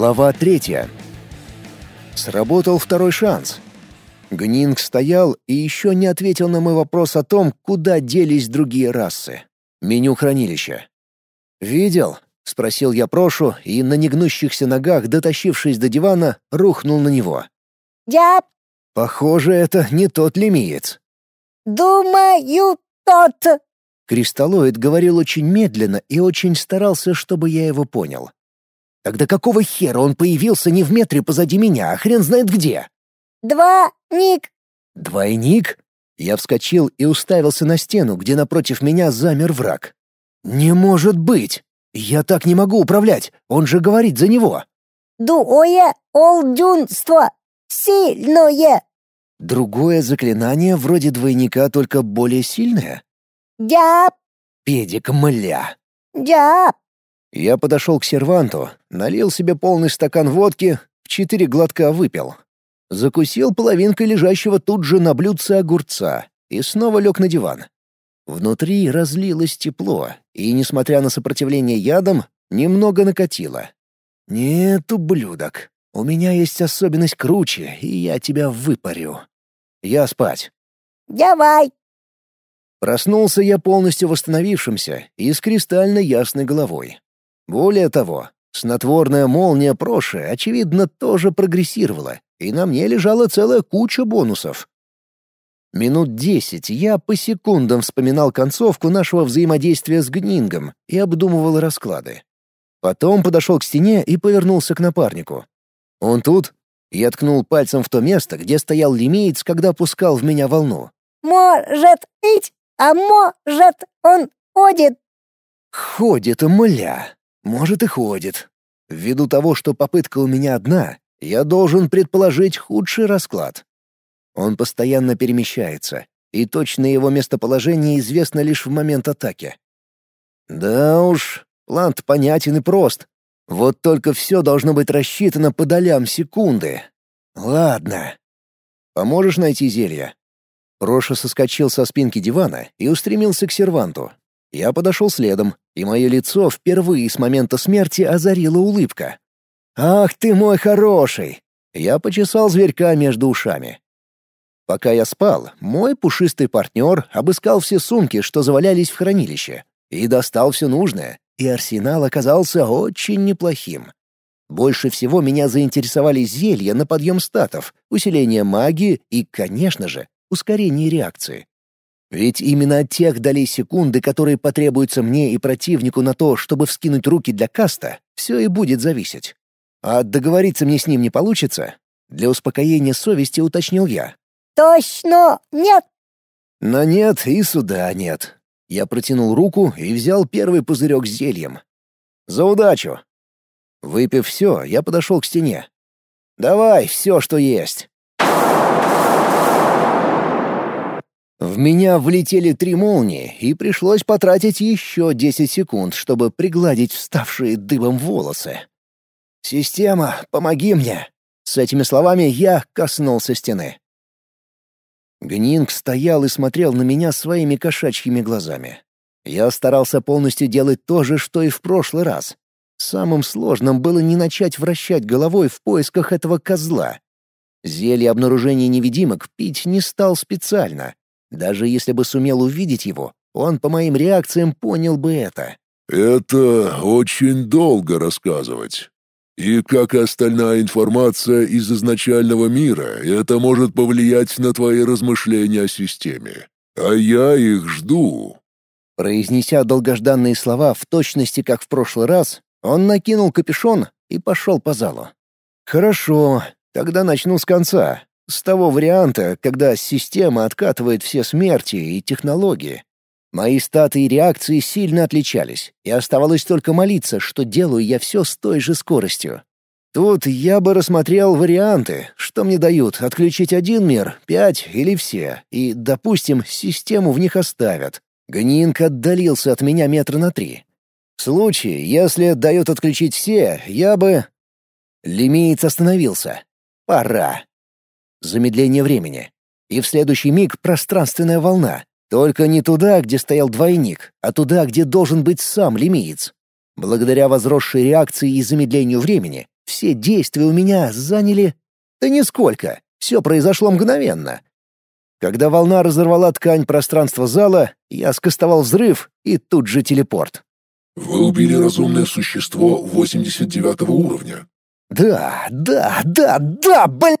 Глава третья. Сработал второй шанс. Гнинг стоял и еще не ответил на мой вопрос о том, куда делись другие расы. Меню хранилища. «Видел?» — спросил я Прошу, и на негнущихся ногах, дотащившись до дивана, рухнул на него. «Я...» «Похоже, это не тот лемиец». «Думаю, тот...» Кристаллоид говорил очень медленно и очень старался, чтобы я его понял. Тогда какого хера он появился не в метре позади меня, а хрен знает где? «Два... Ник...» «Двойник?» Я вскочил и уставился на стену, где напротив меня замер враг. «Не может быть! Я так не могу управлять, он же говорит за него!» «Дуое олдюнство! Сильное!» Другое заклинание вроде двойника, только более сильное? «Я... Педик мля!» я...» Я подошел к серванту, налил себе полный стакан водки, в четыре глотка выпил. Закусил половинкой лежащего тут же на блюдце огурца и снова лег на диван. Внутри разлилось тепло, и, несмотря на сопротивление ядом, немного накатило. «Нет, ублюдок, у меня есть особенность круче, и я тебя выпарю. Я спать». «Давай!» Проснулся я полностью восстановившимся и с кристально ясной головой. Более того, снотворная молния Проши, очевидно, тоже прогрессировала, и на мне лежала целая куча бонусов. Минут десять я по секундам вспоминал концовку нашего взаимодействия с Гнингом и обдумывал расклады. Потом подошел к стене и повернулся к напарнику. «Он тут?» Я ткнул пальцем в то место, где стоял лимеец, когда пускал в меня волну. «Может быть, а может он ходит?» «Ходит, мля. Может и ходит. Ввиду того, что попытка у меня одна, я должен предположить худший расклад. Он постоянно перемещается, и точное его местоположение известно лишь в момент атаки. Да уж, план понятен и прост. Вот только все должно быть рассчитано по долям секунды. Ладно. Поможешь найти зелье? Роша соскочил со спинки дивана и устремился к серванту. Я подошел следом, и мое лицо впервые с момента смерти озарила улыбка. «Ах ты мой хороший!» Я почесал зверька между ушами. Пока я спал, мой пушистый партнер обыскал все сумки, что завалялись в хранилище, и достал все нужное, и арсенал оказался очень неплохим. Больше всего меня заинтересовали зелья на подъем статов, усиление магии и, конечно же, ускорение реакции. Ведь именно от тех долей секунды, которые потребуются мне и противнику на то, чтобы вскинуть руки для каста, все и будет зависеть. А договориться мне с ним не получится? Для успокоения совести уточнил я. «Точно нет!» На нет и сюда нет. Я протянул руку и взял первый пузырек с зельем. «За удачу!» Выпив все, я подошел к стене. «Давай все, что есть!» В меня влетели три молнии, и пришлось потратить еще десять секунд, чтобы пригладить вставшие дыбом волосы. «Система, помоги мне!» С этими словами я коснулся стены. Гнинг стоял и смотрел на меня своими кошачьими глазами. Я старался полностью делать то же, что и в прошлый раз. Самым сложным было не начать вращать головой в поисках этого козла. Зелье обнаружения невидимок пить не стал специально. Даже если бы сумел увидеть его, он по моим реакциям понял бы это. «Это очень долго рассказывать. И как и остальная информация из изначального мира, это может повлиять на твои размышления о системе. А я их жду». Произнеся долгожданные слова в точности, как в прошлый раз, он накинул капюшон и пошел по залу. «Хорошо, тогда начну с конца, с того варианта, когда система откатывает все смерти и технологии. Мои статы и реакции сильно отличались, и оставалось только молиться, что делаю я все с той же скоростью. Тут я бы рассмотрел варианты, что мне дают отключить один мир, пять или все, и, допустим, систему в них оставят. Гнинк отдалился от меня метра на три. В случае, если дают отключить все, я бы... Лимеец остановился. Пора. Замедление времени. И в следующий миг пространственная волна, только не туда, где стоял двойник, а туда, где должен быть сам лимиец. Благодаря возросшей реакции и замедлению времени, все действия у меня заняли... Да нисколько, все произошло мгновенно. Когда волна разорвала ткань пространства зала, я скостовал взрыв и тут же телепорт. Вы убили разумное существо 89 уровня. Да, да, да, да, бля!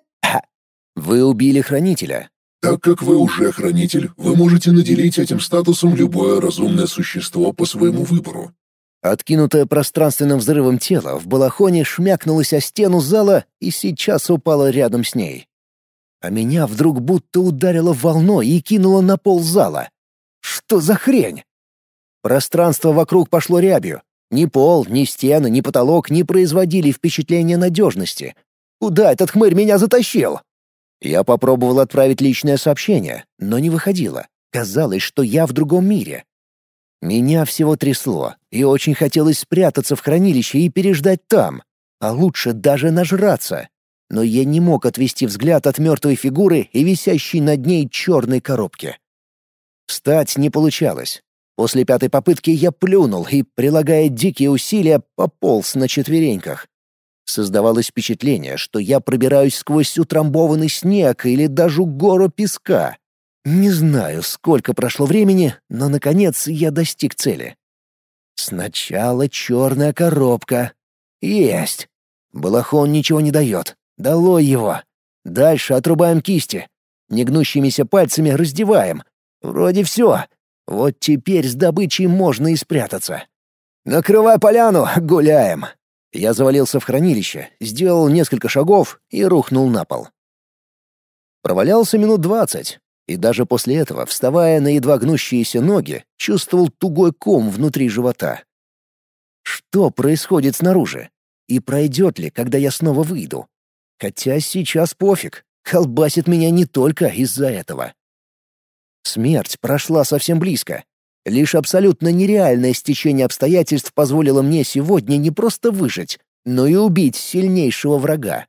Вы убили хранителя. Так как вы уже хранитель, вы можете наделить этим статусом любое разумное существо по своему выбору. Откинутое пространственным взрывом тело в балахоне шмякнулось о стену зала и сейчас упало рядом с ней. А меня вдруг будто ударило волной и кинуло на пол зала. Что за хрень? Пространство вокруг пошло рябью. Ни пол, ни стены, ни потолок не производили впечатления надежности. Куда этот хмырь меня затащил? Я попробовал отправить личное сообщение, но не выходило. Казалось, что я в другом мире. Меня всего трясло, и очень хотелось спрятаться в хранилище и переждать там, а лучше даже нажраться. Но я не мог отвести взгляд от мертвой фигуры и висящей над ней черной коробки. Встать не получалось. После пятой попытки я плюнул и, прилагая дикие усилия, пополз на четвереньках. Создавалось впечатление, что я пробираюсь сквозь утрамбованный снег или даже гору песка. Не знаю, сколько прошло времени, но, наконец, я достиг цели. Сначала черная коробка. Есть. Балахон ничего не дает. Долой его. Дальше отрубаем кисти. Негнущимися пальцами раздеваем. Вроде все. Вот теперь с добычей можно и спрятаться. «Накрывай поляну, гуляем!» Я завалился в хранилище, сделал несколько шагов и рухнул на пол. Провалялся минут двадцать, и даже после этого, вставая на едва гнущиеся ноги, чувствовал тугой ком внутри живота. Что происходит снаружи? И пройдет ли, когда я снова выйду? Хотя сейчас пофиг, колбасит меня не только из-за этого. Смерть прошла совсем близко, Лишь абсолютно нереальное стечение обстоятельств позволило мне сегодня не просто выжить, но и убить сильнейшего врага.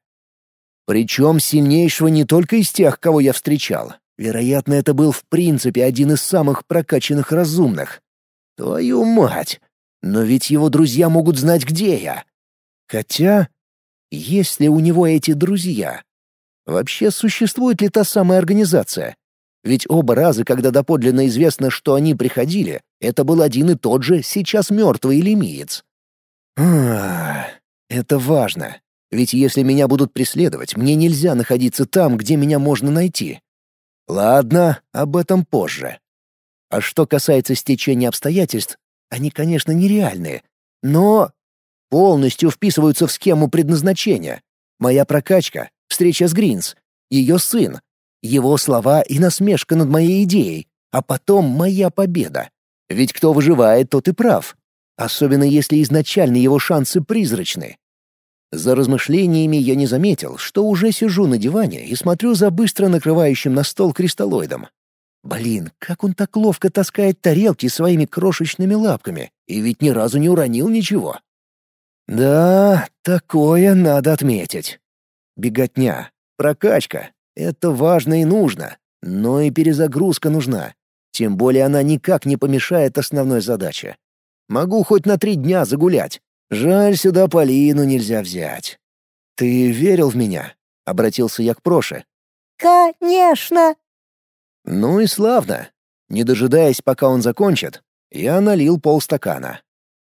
Причем сильнейшего не только из тех, кого я встречал. Вероятно, это был в принципе один из самых прокачанных разумных. Твою мать! Но ведь его друзья могут знать, где я. Хотя, есть ли у него эти друзья? Вообще, существует ли та самая организация? Ведь оба раза, когда доподлинно известно, что они приходили, это был один и тот же, сейчас мертвый лемиец. А, это важно. Ведь если меня будут преследовать, мне нельзя находиться там, где меня можно найти. Ладно, об этом позже. А что касается стечения обстоятельств, они, конечно, нереальные, но полностью вписываются в схему предназначения. Моя прокачка, встреча с Гринс, ее сын, его слова и насмешка над моей идеей, а потом моя победа. Ведь кто выживает, тот и прав. Особенно если изначально его шансы призрачны. За размышлениями я не заметил, что уже сижу на диване и смотрю за быстро накрывающим на стол кристаллоидом. Блин, как он так ловко таскает тарелки своими крошечными лапками, и ведь ни разу не уронил ничего. Да, такое надо отметить. Беготня, прокачка, это важно и нужно, но и перезагрузка нужна. Тем более она никак не помешает основной задаче. Могу хоть на три дня загулять. Жаль, сюда Полину нельзя взять. «Ты верил в меня?» — обратился я к Проше. «Конечно!» Ну и славно. Не дожидаясь, пока он закончит, я налил полстакана.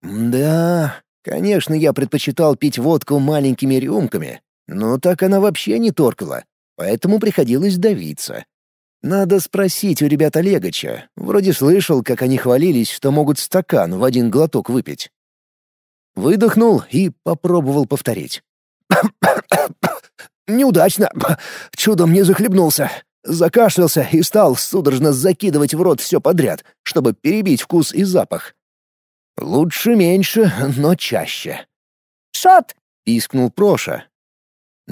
Да, конечно, я предпочитал пить водку маленькими рюмками, но так она вообще не торкала поэтому приходилось давиться. Надо спросить у ребят Олегача. Вроде слышал, как они хвалились, что могут стакан в один глоток выпить. Выдохнул и попробовал повторить. «Неудачно. Чудом не захлебнулся. Закашлялся и стал судорожно закидывать в рот все подряд, чтобы перебить вкус и запах. Лучше меньше, но чаще». «Шот!» — пискнул Проша,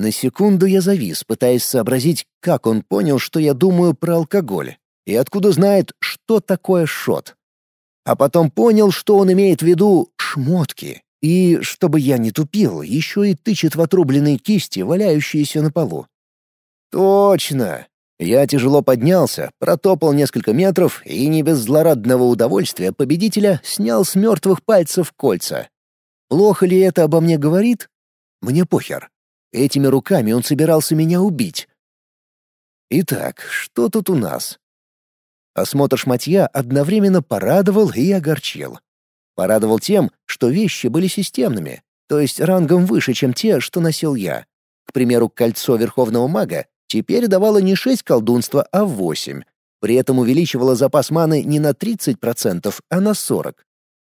на секунду я завис, пытаясь сообразить, как он понял, что я думаю про алкоголь, и откуда знает, что такое шот. А потом понял, что он имеет в виду шмотки, и, чтобы я не тупил, еще и тычет в отрубленные кисти, валяющиеся на полу. Точно! Я тяжело поднялся, протопал несколько метров и не без злорадного удовольствия победителя снял с мертвых пальцев кольца. Плохо ли это обо мне говорит? Мне похер. Этими руками он собирался меня убить. Итак, что тут у нас? Осмотр шматья одновременно порадовал и огорчил. Порадовал тем, что вещи были системными, то есть рангом выше, чем те, что носил я. К примеру, кольцо Верховного Мага теперь давало не 6 колдунства, а 8. При этом увеличивало запас маны не на 30%, а на 40%.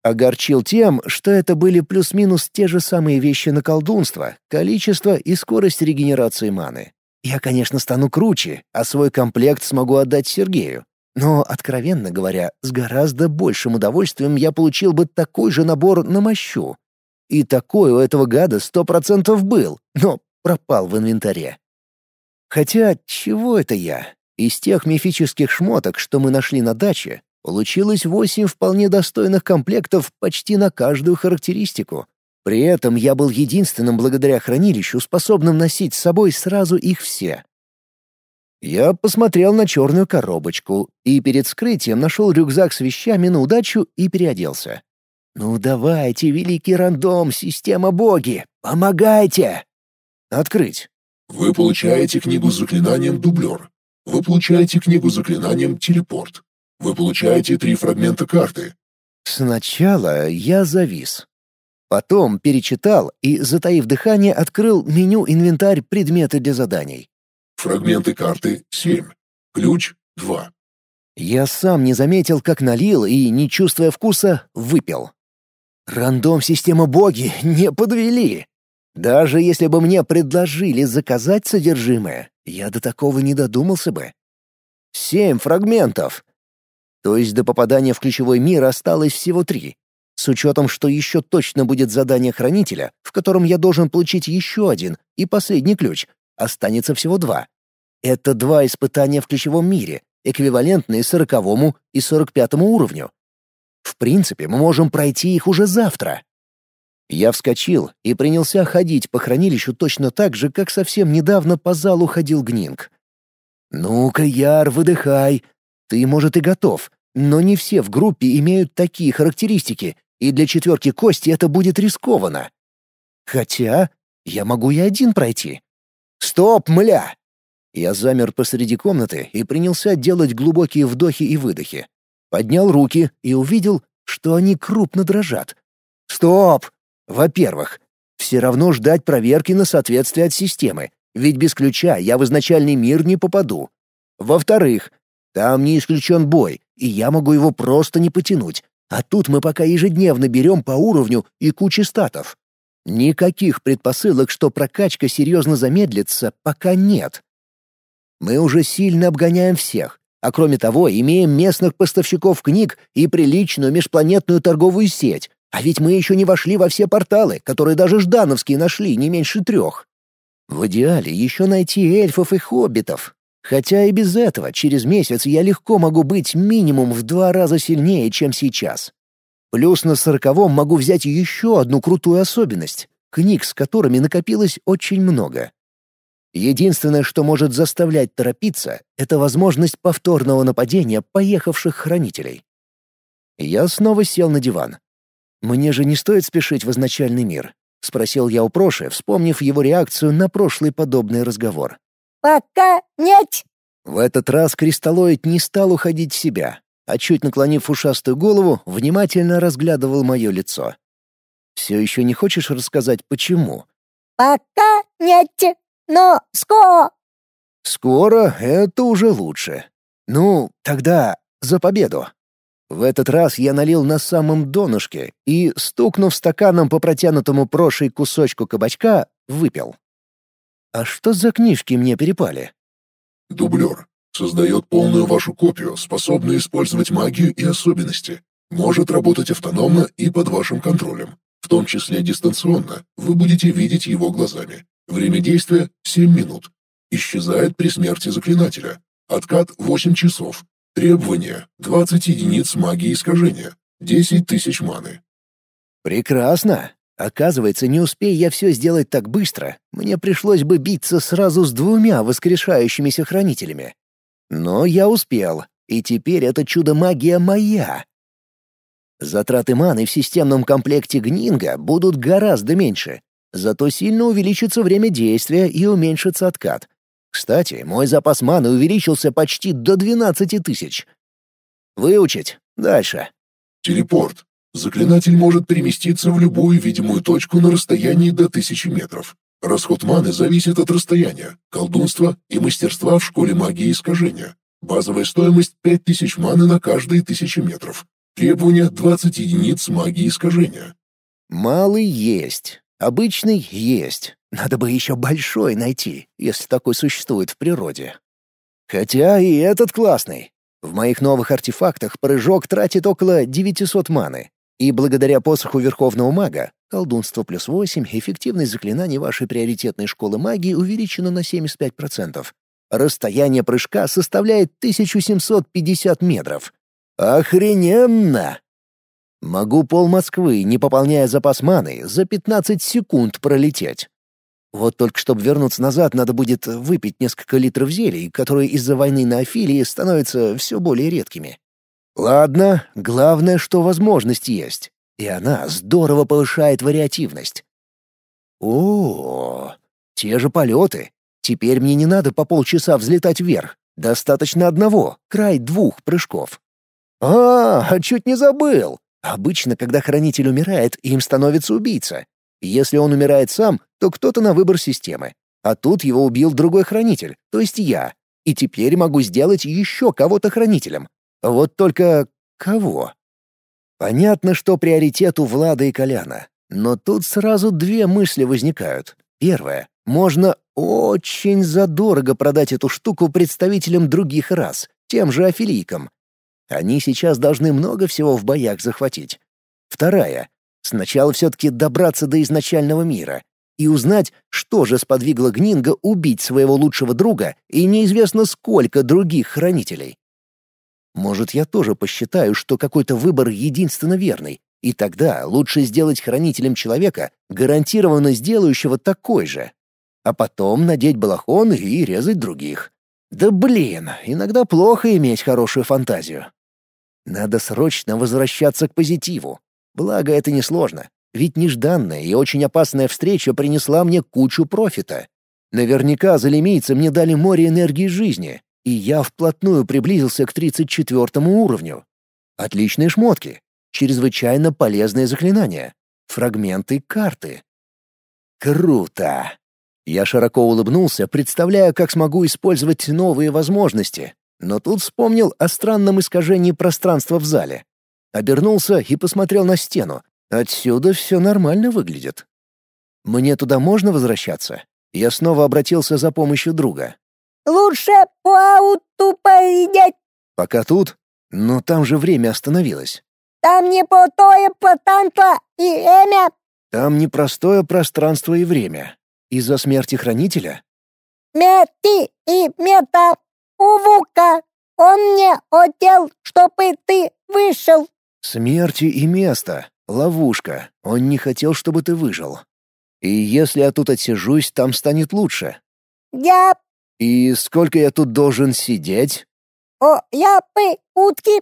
Огорчил тем, что это были плюс-минус те же самые вещи на колдунство, количество и скорость регенерации маны. Я, конечно, стану круче, а свой комплект смогу отдать Сергею. Но, откровенно говоря, с гораздо большим удовольствием я получил бы такой же набор на мощу. И такой у этого гада сто процентов был, но пропал в инвентаре. Хотя, чего это я? Из тех мифических шмоток, что мы нашли на даче, Получилось восемь вполне достойных комплектов почти на каждую характеристику. При этом я был единственным благодаря хранилищу, способным носить с собой сразу их все. Я посмотрел на черную коробочку и перед скрытием нашел рюкзак с вещами на удачу и переоделся. «Ну давайте, великий рандом, система боги, помогайте!» «Открыть». Вы получаете книгу с заклинанием «Дублер». Вы получаете книгу с заклинанием «Телепорт». Вы получаете три фрагмента карты. Сначала я завис. Потом перечитал и, затаив дыхание, открыл меню «Инвентарь. Предметы для заданий». Фрагменты карты — семь. Ключ — два. Я сам не заметил, как налил и, не чувствуя вкуса, выпил. Рандом-система боги не подвели. Даже если бы мне предложили заказать содержимое, я до такого не додумался бы. Семь фрагментов. То есть до попадания в ключевой мир осталось всего три. С учетом, что еще точно будет задание хранителя, в котором я должен получить еще один и последний ключ, останется всего два. Это два испытания в ключевом мире, эквивалентные сороковому и сорок пятому уровню. В принципе, мы можем пройти их уже завтра. Я вскочил и принялся ходить по хранилищу точно так же, как совсем недавно по залу ходил Гнинг. «Ну-ка, Яр, выдыхай, ты, может, и готов, но не все в группе имеют такие характеристики, и для четверки кости это будет рискованно. Хотя я могу и один пройти. Стоп, мля! Я замер посреди комнаты и принялся делать глубокие вдохи и выдохи. Поднял руки и увидел, что они крупно дрожат. Стоп! Во-первых, все равно ждать проверки на соответствие от системы, ведь без ключа я в изначальный мир не попаду. Во-вторых, там не исключен бой, и я могу его просто не потянуть. А тут мы пока ежедневно берем по уровню и куче статов. Никаких предпосылок, что прокачка серьезно замедлится, пока нет. Мы уже сильно обгоняем всех, а кроме того имеем местных поставщиков книг и приличную межпланетную торговую сеть. А ведь мы еще не вошли во все порталы, которые даже ждановские нашли не меньше трех. В идеале еще найти эльфов и хоббитов, Хотя и без этого через месяц я легко могу быть минимум в два раза сильнее, чем сейчас. Плюс на сороковом могу взять еще одну крутую особенность — книг, с которыми накопилось очень много. Единственное, что может заставлять торопиться, это возможность повторного нападения поехавших хранителей. Я снова сел на диван. «Мне же не стоит спешить в изначальный мир», — спросил я у Проши, вспомнив его реакцию на прошлый подобный разговор. «Пока нет!» В этот раз кристаллоид не стал уходить в себя, а чуть наклонив ушастую голову, внимательно разглядывал мое лицо. «Все еще не хочешь рассказать, почему?» «Пока нет, но скоро!» «Скоро — это уже лучше. Ну, тогда за победу!» В этот раз я налил на самом донышке и, стукнув стаканом по протянутому прошей кусочку кабачка, выпил. А что за книжки мне перепали? Дублер. Создает полную вашу копию, способную использовать магию и особенности. Может работать автономно и под вашим контролем. В том числе дистанционно. Вы будете видеть его глазами. Время действия — 7 минут. Исчезает при смерти заклинателя. Откат — 8 часов. Требования — 20 единиц магии искажения. 10 тысяч маны. Прекрасно. Оказывается, не успей я все сделать так быстро, мне пришлось бы биться сразу с двумя воскрешающимися хранителями. Но я успел, и теперь это чудо-магия моя. Затраты маны в системном комплекте Гнинга будут гораздо меньше. Зато сильно увеличится время действия и уменьшится откат. Кстати, мой запас маны увеличился почти до 12 тысяч. Выучить. Дальше. Телепорт. Заклинатель может переместиться в любую видимую точку на расстоянии до тысячи метров. Расход маны зависит от расстояния, колдунства и мастерства в школе магии искажения. Базовая стоимость 5000 маны на каждые тысячи метров. Требование 20 единиц магии искажения. Малый есть. Обычный есть. Надо бы еще большой найти, если такой существует в природе. Хотя и этот классный. В моих новых артефактах прыжок тратит около 900 маны. И благодаря посоху Верховного Мага, колдунство плюс 8, эффективность заклинаний вашей приоритетной школы магии увеличена на 75%. Расстояние прыжка составляет 1750 метров. Охрененно! Могу пол Москвы, не пополняя запас маны, за 15 секунд пролететь. Вот только чтобы вернуться назад, надо будет выпить несколько литров зелий, которые из-за войны на Афилии становятся все более редкими. Ладно, главное, что возможность есть, и она здорово повышает вариативность. О, те же полеты. Теперь мне не надо по полчаса взлетать вверх. Достаточно одного, край двух прыжков. А, чуть не забыл. Обычно, когда хранитель умирает, им становится убийца. Если он умирает сам, то кто-то на выбор системы. А тут его убил другой хранитель, то есть я. И теперь могу сделать еще кого-то хранителем. Вот только кого? Понятно, что приоритет у Влада и Коляна. Но тут сразу две мысли возникают. Первая. Можно очень задорого продать эту штуку представителям других рас, тем же афилийкам. Они сейчас должны много всего в боях захватить. Вторая. Сначала все-таки добраться до изначального мира и узнать, что же сподвигло Гнинга убить своего лучшего друга и неизвестно сколько других хранителей. Может, я тоже посчитаю, что какой-то выбор единственно верный, и тогда лучше сделать хранителем человека, гарантированно сделающего такой же. А потом надеть балахон и резать других. Да блин, иногда плохо иметь хорошую фантазию. Надо срочно возвращаться к позитиву. Благо, это несложно, ведь нежданная и очень опасная встреча принесла мне кучу профита. Наверняка залимийцы мне дали море энергии жизни, и я вплотную приблизился к 34 уровню. Отличные шмотки, чрезвычайно полезные заклинания, фрагменты карты. Круто! Я широко улыбнулся, представляя, как смогу использовать новые возможности, но тут вспомнил о странном искажении пространства в зале. Обернулся и посмотрел на стену. Отсюда все нормально выглядит. Мне туда можно возвращаться? Я снова обратился за помощью друга. Лучше по ауту поедять. Пока тут? Но там же время остановилось. Там не пустое потанство и время. Там непростое пространство и время. Из-за смерти хранителя? Мети и мета. Увука. Он мне хотел, чтобы ты вышел. Смерти и место. Ловушка. Он не хотел, чтобы ты выжил. И если я тут отсижусь, там станет лучше. Я «И сколько я тут должен сидеть?» «О, я бы утки».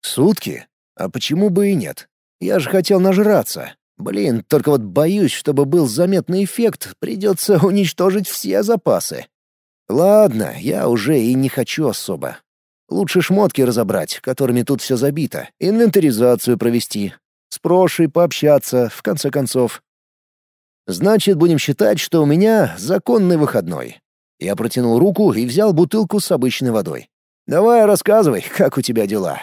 «Сутки? А почему бы и нет? Я же хотел нажраться. Блин, только вот боюсь, чтобы был заметный эффект, придется уничтожить все запасы. Ладно, я уже и не хочу особо. Лучше шмотки разобрать, которыми тут все забито, инвентаризацию провести, с Прошей пообщаться, в конце концов. Значит, будем считать, что у меня законный выходной. Я протянул руку и взял бутылку с обычной водой. «Давай рассказывай, как у тебя дела?»